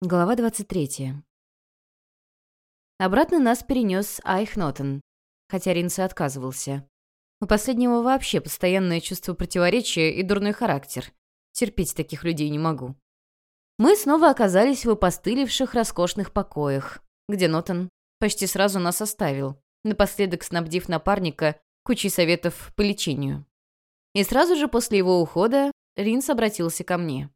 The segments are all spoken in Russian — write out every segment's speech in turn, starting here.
Глава 23. Обратно нас перенес Айхнотен, хотя Ринса отказывался. У последнего вообще постоянное чувство противоречия и дурной характер. Терпеть таких людей не могу. Мы снова оказались в опостылевших роскошных покоях, где Нотон почти сразу нас оставил, напоследок снабдив напарника кучей советов по лечению. И сразу же после его ухода Ринс обратился ко мне.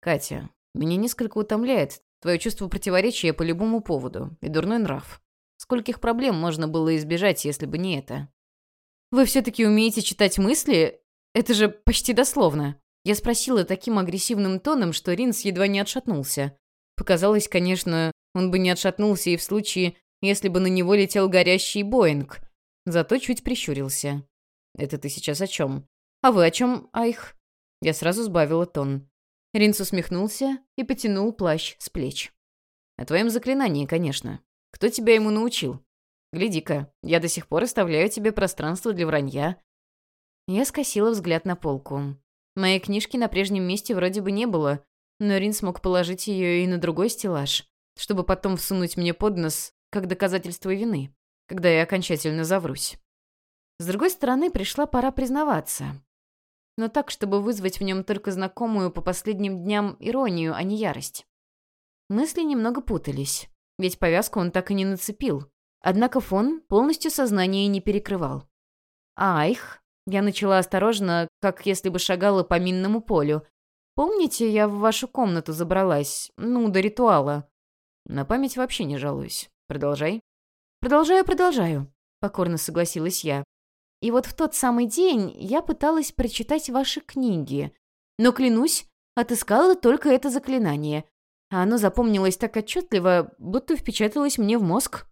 «Катя, меня несколько утомляет твое чувство противоречия по любому поводу и дурной нрав. Скольких проблем можно было избежать, если бы не это? Вы все-таки умеете читать мысли? Это же почти дословно. Я спросила таким агрессивным тоном, что Ринс едва не отшатнулся. Показалось, конечно, он бы не отшатнулся и в случае, если бы на него летел горящий Боинг. Зато чуть прищурился. «Это ты сейчас о чем? А вы о чем, Айх?» Я сразу сбавила тон. Ринс усмехнулся и потянул плащ с плеч. «О твоем заклинании, конечно. Кто тебя ему научил? Гляди-ка, я до сих пор оставляю тебе пространство для вранья». Я скосила взгляд на полку. Моей книжки на прежнем месте вроде бы не было, но Рин смог положить ее и на другой стеллаж, чтобы потом всунуть мне под нос как доказательство вины, когда я окончательно заврусь. С другой стороны, пришла пора признаваться но так, чтобы вызвать в нем только знакомую по последним дням иронию, а не ярость. Мысли немного путались, ведь повязку он так и не нацепил. Однако фон полностью сознание не перекрывал. «Айх!» Я начала осторожно, как если бы шагала по минному полю. «Помните, я в вашу комнату забралась? Ну, до ритуала». «На память вообще не жалуюсь. Продолжай». «Продолжаю, продолжаю», — покорно согласилась я. И вот в тот самый день я пыталась прочитать ваши книги. Но, клянусь, отыскала только это заклинание. А оно запомнилось так отчетливо, будто впечаталось мне в мозг.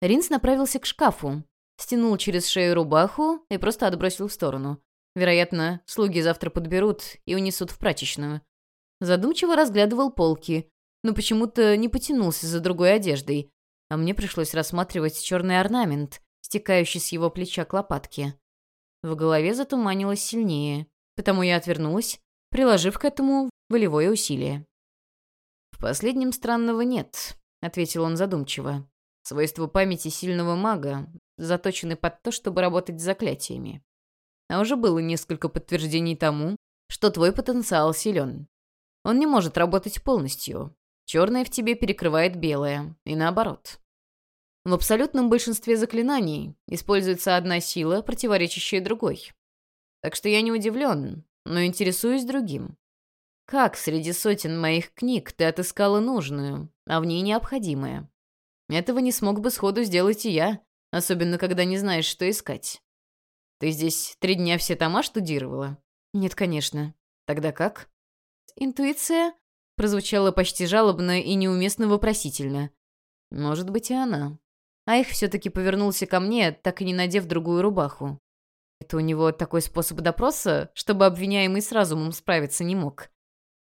Ринс направился к шкафу, стянул через шею рубаху и просто отбросил в сторону. Вероятно, слуги завтра подберут и унесут в прачечную. Задумчиво разглядывал полки, но почему-то не потянулся за другой одеждой, а мне пришлось рассматривать черный орнамент, стекающий с его плеча к лопатке. В голове затуманилось сильнее, потому я отвернулась, приложив к этому волевое усилие. «В последнем странного нет», — ответил он задумчиво. «Свойства памяти сильного мага заточены под то, чтобы работать с заклятиями. А уже было несколько подтверждений тому, что твой потенциал силен. Он не может работать полностью. Черное в тебе перекрывает белое, и наоборот. В абсолютном большинстве заклинаний используется одна сила, противоречащая другой. Так что я не удивлен, но интересуюсь другим. Как среди сотен моих книг ты отыскала нужную, а в ней необходимое? Этого не смог бы сходу сделать и я, особенно когда не знаешь, что искать. Ты здесь три дня все тома штудировала? Нет, конечно. Тогда как? Интуиция прозвучала почти жалобно и неуместно вопросительно. Может быть, и она а их все-таки повернулся ко мне, так и не надев другую рубаху. Это у него такой способ допроса, чтобы обвиняемый с разумом справиться не мог.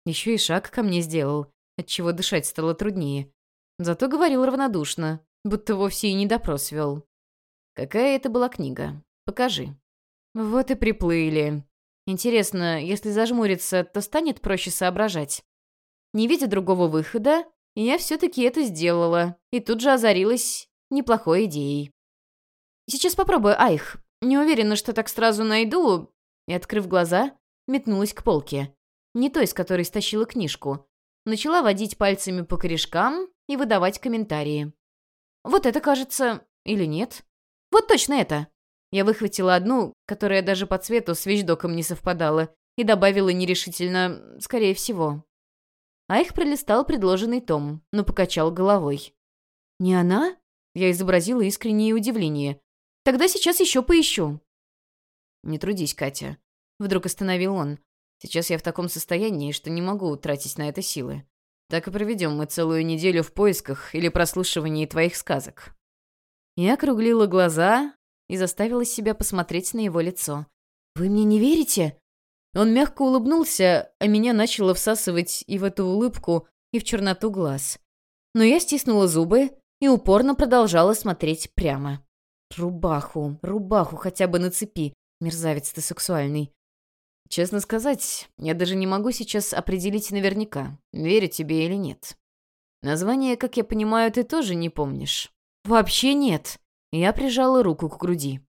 Еще и шаг ко мне сделал, отчего дышать стало труднее. Зато говорил равнодушно, будто вовсе и не допрос вел. «Какая это была книга? Покажи». Вот и приплыли. Интересно, если зажмуриться, то станет проще соображать. Не видя другого выхода, я все-таки это сделала, и тут же озарилась неплохой идеей. «Сейчас попробую, Айх. Не уверена, что так сразу найду...» И, открыв глаза, метнулась к полке. Не той, с которой стащила книжку. Начала водить пальцами по корешкам и выдавать комментарии. «Вот это, кажется... Или нет? Вот точно это!» Я выхватила одну, которая даже по цвету с вещдоком не совпадала, и добавила нерешительно «скорее всего». Айх пролистал предложенный том, но покачал головой. «Не она?» Я изобразила искреннее удивление. «Тогда сейчас еще поищу». «Не трудись, Катя», — вдруг остановил он. «Сейчас я в таком состоянии, что не могу тратить на это силы. Так и проведем мы целую неделю в поисках или прослушивании твоих сказок». Я округлила глаза и заставила себя посмотреть на его лицо. «Вы мне не верите?» Он мягко улыбнулся, а меня начало всасывать и в эту улыбку, и в черноту глаз. Но я стиснула зубы и упорно продолжала смотреть прямо. «Рубаху, рубаху хотя бы нацепи, мерзавец ты сексуальный». Честно сказать, я даже не могу сейчас определить наверняка, верю тебе или нет. Название, как я понимаю, ты тоже не помнишь. Вообще нет. Я прижала руку к груди.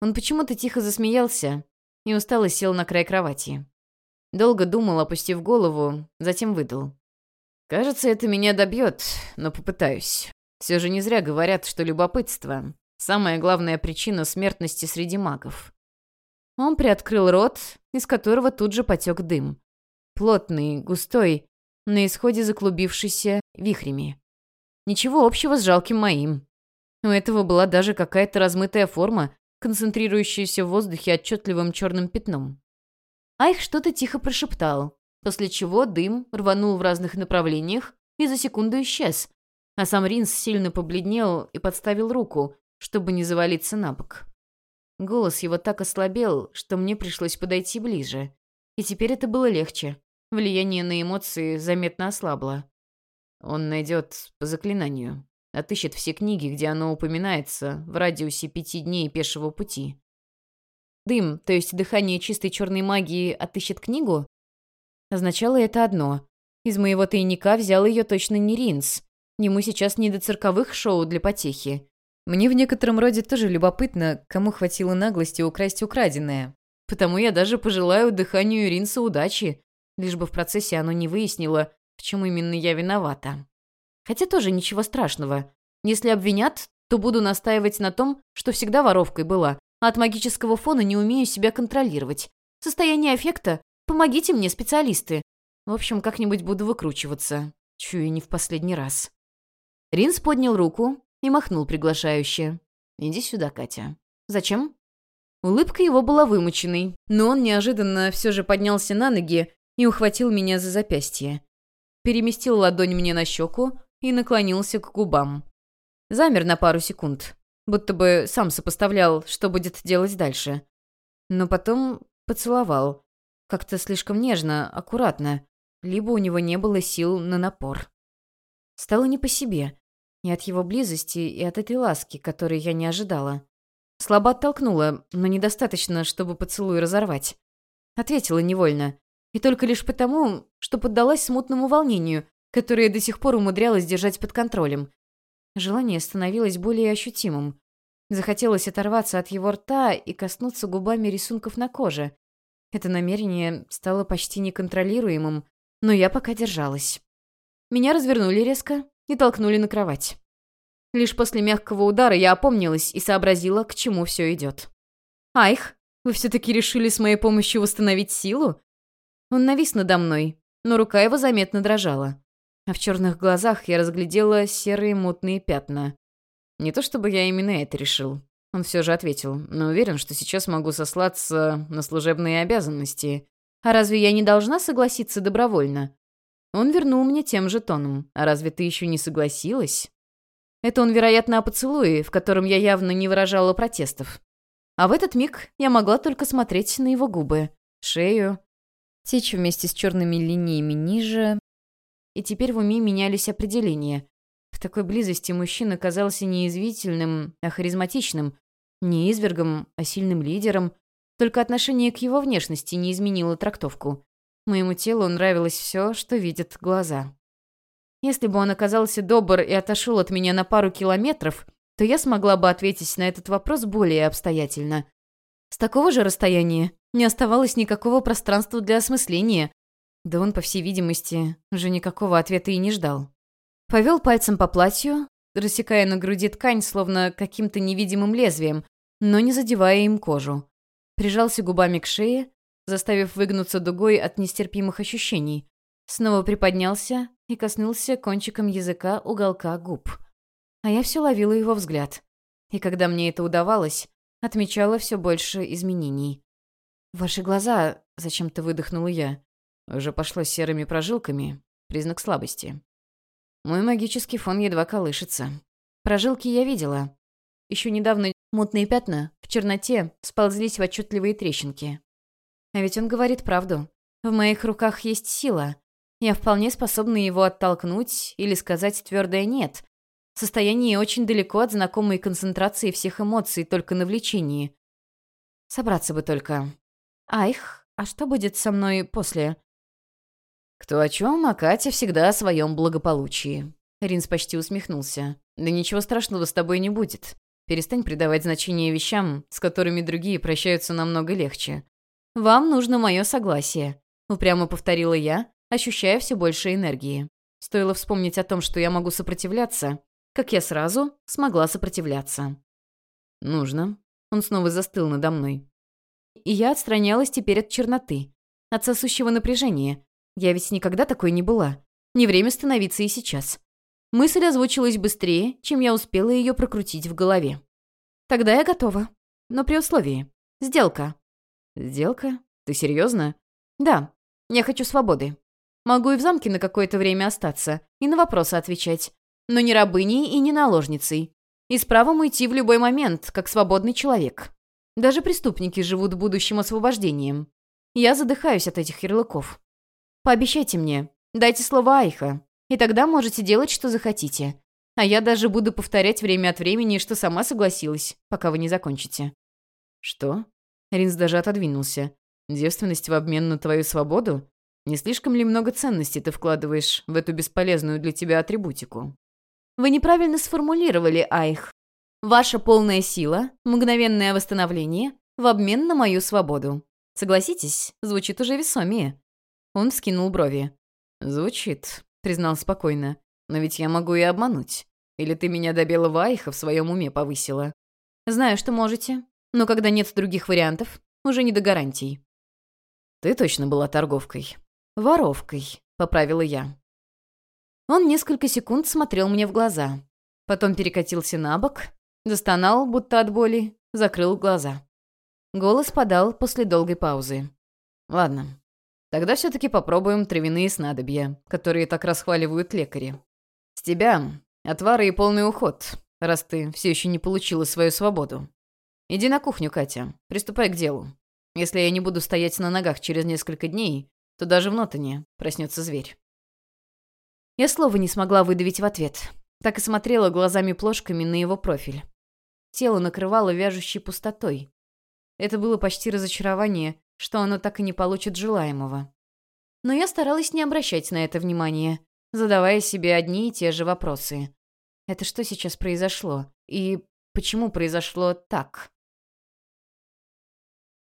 Он почему-то тихо засмеялся и устало сел на край кровати. Долго думал, опустив голову, затем выдал. «Кажется, это меня добьет, но попытаюсь. Все же не зря говорят, что любопытство — самая главная причина смертности среди магов». Он приоткрыл рот, из которого тут же потек дым. Плотный, густой, на исходе заклубившийся вихрями. Ничего общего с жалким моим. У этого была даже какая-то размытая форма, концентрирующаяся в воздухе отчетливым черным пятном. Айх что-то тихо прошептал, после чего дым рванул в разных направлениях и за секунду исчез, а сам Ринс сильно побледнел и подставил руку, чтобы не завалиться на бок. Голос его так ослабел, что мне пришлось подойти ближе. И теперь это было легче. Влияние на эмоции заметно ослабло. Он найдет по заклинанию. Отыщет все книги, где оно упоминается, в радиусе пяти дней пешего пути. Дым, то есть дыхание чистой черной магии, отыщет книгу? Означало это одно. Из моего тайника взял ее точно не Ринс. Ему сейчас не до цирковых шоу для потехи. Мне в некотором роде тоже любопытно, кому хватило наглости украсть украденное. Потому я даже пожелаю дыханию Ринса удачи, лишь бы в процессе оно не выяснило, в чем именно я виновата. Хотя тоже ничего страшного. Если обвинят, то буду настаивать на том, что всегда воровкой была, а от магического фона не умею себя контролировать. Состояние аффекта? Помогите мне, специалисты. В общем, как-нибудь буду выкручиваться. Чую, не в последний раз. Ринс поднял руку и махнул приглашающе. «Иди сюда, Катя». «Зачем?» Улыбка его была вымученной, но он неожиданно все же поднялся на ноги и ухватил меня за запястье. Переместил ладонь мне на щеку и наклонился к губам. Замер на пару секунд, будто бы сам сопоставлял, что будет делать дальше. Но потом поцеловал. Как-то слишком нежно, аккуратно. Либо у него не было сил на напор. Стало не по себе. И от его близости, и от этой ласки, которой я не ожидала. Слабо оттолкнула, но недостаточно, чтобы поцелуй разорвать. Ответила невольно. И только лишь потому, что поддалась смутному волнению, которое до сих пор умудрялась держать под контролем. Желание становилось более ощутимым. Захотелось оторваться от его рта и коснуться губами рисунков на коже. Это намерение стало почти неконтролируемым, но я пока держалась. Меня развернули резко и толкнули на кровать. Лишь после мягкого удара я опомнилась и сообразила, к чему все идет. «Айх, вы все-таки решили с моей помощью восстановить силу?» Он навис надо мной, но рука его заметно дрожала а в черных глазах я разглядела серые мутные пятна. Не то чтобы я именно это решил. Он все же ответил, но уверен, что сейчас могу сослаться на служебные обязанности. А разве я не должна согласиться добровольно? Он вернул мне тем же тоном. А разве ты еще не согласилась? Это он, вероятно, о поцелуе, в котором я явно не выражала протестов. А в этот миг я могла только смотреть на его губы, шею, течь вместе с черными линиями ниже, и теперь в уме менялись определения. В такой близости мужчина казался не извительным, а харизматичным, не извергом, а сильным лидером. Только отношение к его внешности не изменило трактовку. Моему телу нравилось все, что видят глаза. Если бы он оказался добр и отошел от меня на пару километров, то я смогла бы ответить на этот вопрос более обстоятельно. С такого же расстояния не оставалось никакого пространства для осмысления, да он, по всей видимости, уже никакого ответа и не ждал. Повел пальцем по платью, рассекая на груди ткань, словно каким-то невидимым лезвием, но не задевая им кожу. Прижался губами к шее, заставив выгнуться дугой от нестерпимых ощущений. Снова приподнялся и коснулся кончиком языка уголка губ. А я все ловила его взгляд. И когда мне это удавалось, отмечала все больше изменений. «Ваши глаза...» — зачем-то выдохнула я. Уже пошло серыми прожилками. Признак слабости. Мой магический фон едва колышется. Прожилки я видела. Еще недавно мутные пятна в черноте сползлись в отчетливые трещинки. А ведь он говорит правду. В моих руках есть сила. Я вполне способна его оттолкнуть или сказать твердое «нет». Состояние очень далеко от знакомой концентрации всех эмоций, только на влечении. Собраться бы только. Айх, а что будет со мной после?» «Кто о чем, а Катя всегда о своем благополучии». Ринс почти усмехнулся. «Да ничего страшного с тобой не будет. Перестань придавать значение вещам, с которыми другие прощаются намного легче. Вам нужно мое согласие», — упрямо повторила я, ощущая все больше энергии. Стоило вспомнить о том, что я могу сопротивляться, как я сразу смогла сопротивляться. «Нужно». Он снова застыл надо мной. И я отстранялась теперь от черноты, от сосущего напряжения. Я ведь никогда такой не была. Не время становиться и сейчас. Мысль озвучилась быстрее, чем я успела ее прокрутить в голове. «Тогда я готова. Но при условии. Сделка». «Сделка? Ты серьезно? «Да. Я хочу свободы. Могу и в замке на какое-то время остаться, и на вопросы отвечать. Но не рабыней и не наложницей. И с правом уйти в любой момент, как свободный человек. Даже преступники живут будущим освобождением. Я задыхаюсь от этих ярлыков. Пообещайте мне, дайте слово Айха, и тогда можете делать, что захотите. А я даже буду повторять время от времени, что сама согласилась, пока вы не закончите». «Что?» Ринс даже отодвинулся. «Девственность в обмен на твою свободу? Не слишком ли много ценностей ты вкладываешь в эту бесполезную для тебя атрибутику?» «Вы неправильно сформулировали, Айх. Ваша полная сила, мгновенное восстановление в обмен на мою свободу. Согласитесь, звучит уже весомее». Он вскинул брови. «Звучит признал спокойно. «Но ведь я могу и обмануть. Или ты меня до белого айха в своем уме повысила?» «Знаю, что можете. Но когда нет других вариантов, уже не до гарантий». «Ты точно была торговкой?» «Воровкой», — поправила я. Он несколько секунд смотрел мне в глаза. Потом перекатился на бок, застонал, будто от боли, закрыл глаза. Голос подал после долгой паузы. «Ладно, Тогда все-таки попробуем травяные снадобья, которые так расхваливают лекари. С тебя отвары и полный уход, раз ты все еще не получила свою свободу. Иди на кухню, Катя, приступай к делу. Если я не буду стоять на ногах через несколько дней, то даже в Нотоне проснется зверь. Я слова не смогла выдавить в ответ. Так и смотрела глазами-плошками на его профиль. Тело накрывало вяжущей пустотой. Это было почти разочарование, что оно так и не получит желаемого. Но я старалась не обращать на это внимания, задавая себе одни и те же вопросы. Это что сейчас произошло? И почему произошло так?